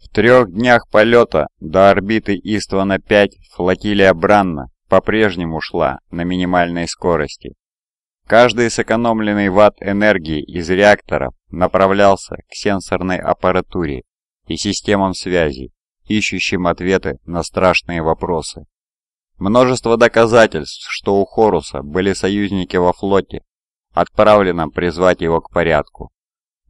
В трех днях полета до орбиты Иствана-5 флотилия Бранна по-прежнему шла на минимальной скорости. Каждый сэкономленный ватт энергии из реакторов направлялся к сенсорной аппаратуре и системам связи, ищущим ответы на страшные вопросы. Множество доказательств, что у Хоруса были союзники во флоте, отправлено призвать его к порядку.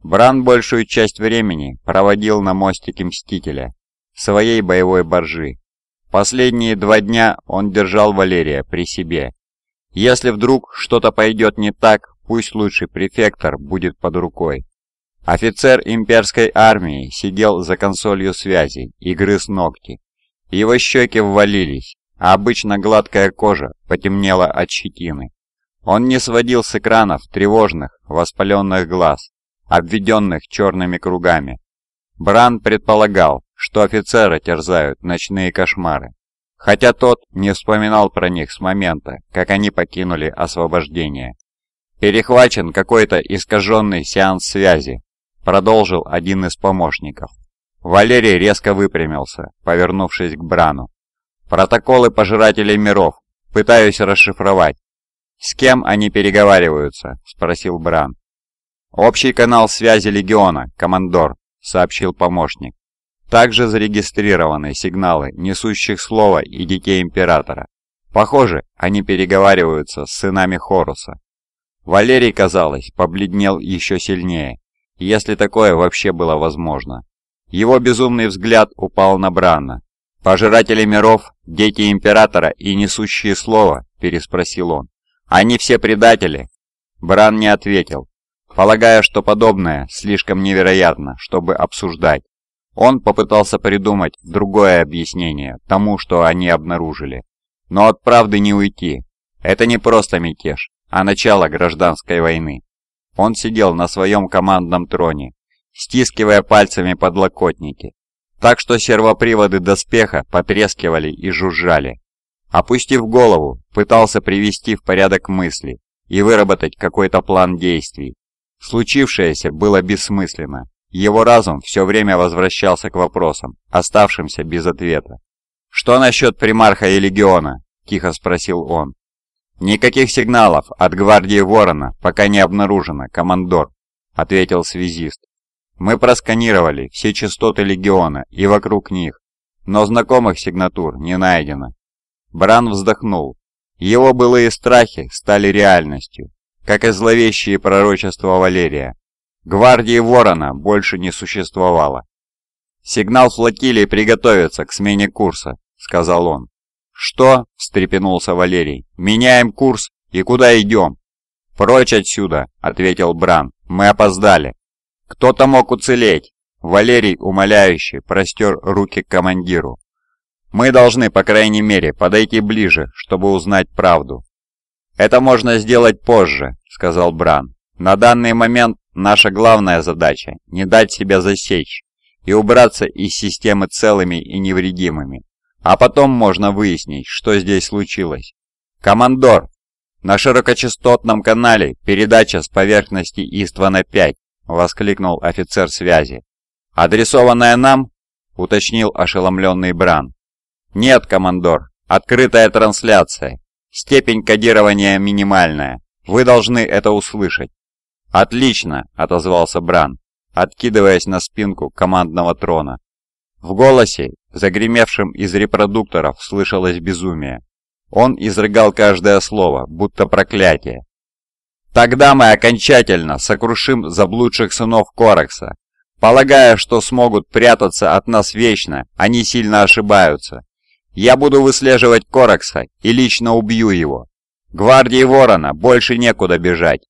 Бран большую часть времени проводил на мостике Мстителя, своей боевой боржи. Последние два дня он держал Валерия при себе. Если вдруг что-то пойдет не так, пусть лучший префектор будет под рукой. Офицер имперской армии сидел за консолью связи и грыз ногти. Его щеки ввалились, а обычно гладкая кожа потемнела от щетины. Он не сводил с экранов тревожных, воспаленных глаз, обведенных черными кругами. Бран предполагал, что офицеры терзают ночные кошмары, хотя тот не вспоминал про них с момента, как они покинули освобождение. Перехвачен какой-то искаженный сеанс связи, продолжил один из помощников. Валерий резко выпрямился, повернувшись к Брану. «Протоколы пожирателей миров. Пытаюсь расшифровать». «С кем они переговариваются?» – спросил Бран. «Общий канал связи Легиона, командор», – сообщил помощник. Также зарегистрированы сигналы несущих слово и детей Императора. Похоже, они переговариваются с сынами Хоруса. Валерий, казалось, побледнел еще сильнее, если такое вообще было возможно. Его безумный взгляд упал на Бранна. «Пожиратели миров, дети Императора и несущие слово?» – переспросил он. «Они все предатели?» Бран не ответил, полагая, что подобное слишком невероятно, чтобы обсуждать. Он попытался придумать другое объяснение тому, что они обнаружили. Но от правды не уйти. Это не просто мятеж, а начало гражданской войны. Он сидел на своем командном троне, стискивая пальцами подлокотники, так что сервоприводы доспеха потрескивали и жужжали. Опустив голову, пытался привести в порядок мысли и выработать какой-то план действий. Случившееся было бессмысленно, его разум все время возвращался к вопросам, оставшимся без ответа. «Что насчет примарха и легиона?» – тихо спросил он. «Никаких сигналов от гвардии Ворона пока не обнаружено, командор», – ответил связист. «Мы просканировали все частоты легиона и вокруг них, но знакомых сигнатур не найдено». Бран вздохнул. Его былые страхи стали реальностью, как и зловещие пророчества Валерия. Гвардии Ворона больше не существовало. «Сигнал флотилии приготовиться к смене курса», — сказал он. «Что?» — встрепенулся Валерий. «Меняем курс и куда идем?» «Прочь отсюда», — ответил Бран. «Мы опоздали». «Кто-то мог уцелеть». Валерий, умоляюще, простер руки к командиру. «Мы должны, по крайней мере, подойти ближе, чтобы узнать правду». «Это можно сделать позже», — сказал Бран. «На данный момент Наша главная задача – не дать себя засечь и убраться из системы целыми и невредимыми. А потом можно выяснить, что здесь случилось. «Командор!» «На широкочастотном канале передача с поверхности Иствана-5», — воскликнул офицер связи. «Адресованная нам?» — уточнил ошеломленный Бран. «Нет, командор, открытая трансляция. Степень кодирования минимальная. Вы должны это услышать. «Отлично!» — отозвался Бран, откидываясь на спинку командного трона. В голосе, загремевшем из репродукторов, слышалось безумие. Он изрыгал каждое слово, будто проклятие. «Тогда мы окончательно сокрушим заблудших сынов Коракса. Полагая, что смогут прятаться от нас вечно, они сильно ошибаются. Я буду выслеживать Коракса и лично убью его. Гвардии Ворона больше некуда бежать.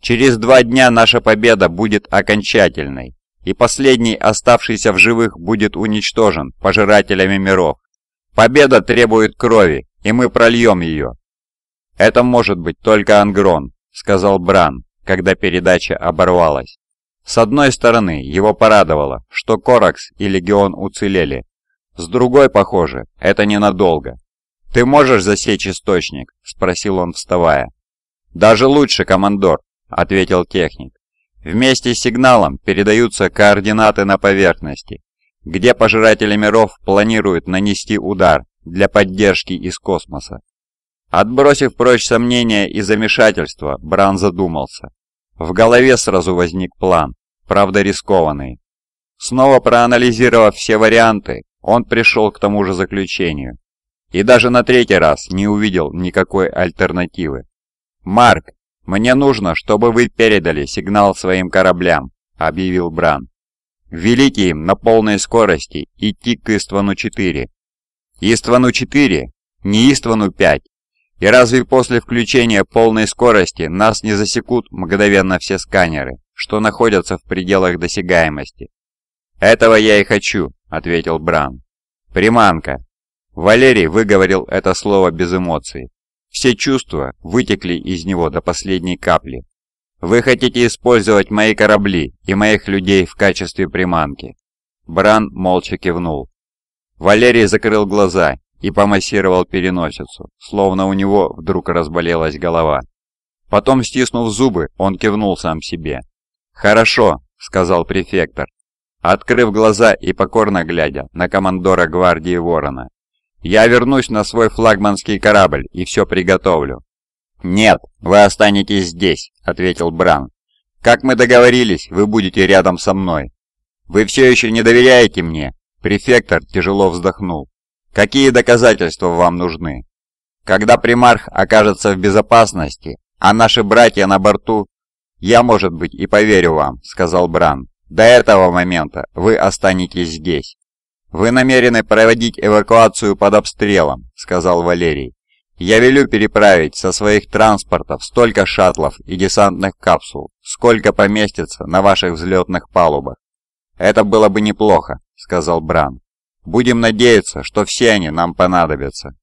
Через два дня наша победа будет окончательной, и последний оставшийся в живых будет уничтожен пожирателями миров. Победа требует крови, и мы прольем ее. Это может быть только Ангрон, сказал Бран, когда передача оборвалась. С одной стороны, его порадовало, что Коракс и Легион уцелели. С другой, похоже, это ненадолго. «Ты можешь засечь источник?» – спросил он, вставая. «Даже лучше, командор. — ответил техник. «Вместе с сигналом передаются координаты на поверхности. где Пожиратели миров планируют нанести удар для поддержки из космоса. Отбросив прочь сомнения и замешательства, Бран задумался. В голове сразу возник план, правда рискованный. Снова проанализировав все варианты, он пришел к тому же заключению. И даже на третий раз не увидел никакой альтернативы. «Марк, мне нужно, чтобы вы передали сигнал своим кораблям», — объявил Бран. «Велите им на полной скорости идти к Иствану-4». «Иствану-4? Не Иствану-5. И разве после включения полной скорости нас не засекут мгновенно все сканеры, что находятся в пределах досягаемости?» «Этого я и хочу», — ответил Бран. «Приманка». Валерий выговорил это слово без эмоций. Все чувства вытекли из него до последней капли. «Вы хотите использовать мои корабли и моих людей в качестве приманки?» Бран молча кивнул. Валерий закрыл глаза и помассировал переносицу, словно у него вдруг разболелась голова. Потом, стиснув зубы, он кивнул сам себе. «Хорошо», — сказал префектор, открыв глаза и покорно глядя на командора гвардии Ворона. Я вернусь на свой флагманский корабль и все приготовлю». «Нет, вы останетесь здесь», — ответил Бран. «Как мы договорились, вы будете рядом со мной». «Вы все еще не доверяете мне?» Префектор тяжело вздохнул. «Какие доказательства вам нужны?» «Когда примарх окажется в безопасности, а наши братья на борту...» «Я, может быть, и поверю вам», — сказал Бран. «До этого момента вы останетесь здесь». «Вы намерены проводить эвакуацию под обстрелом», — сказал Валерий. «Я велю переправить со своих транспортов столько шаттлов и десантных капсул, сколько поместится на ваших взлетных палубах». «Это было бы неплохо», — сказал Бран. «Будем надеяться, что все они нам понадобятся».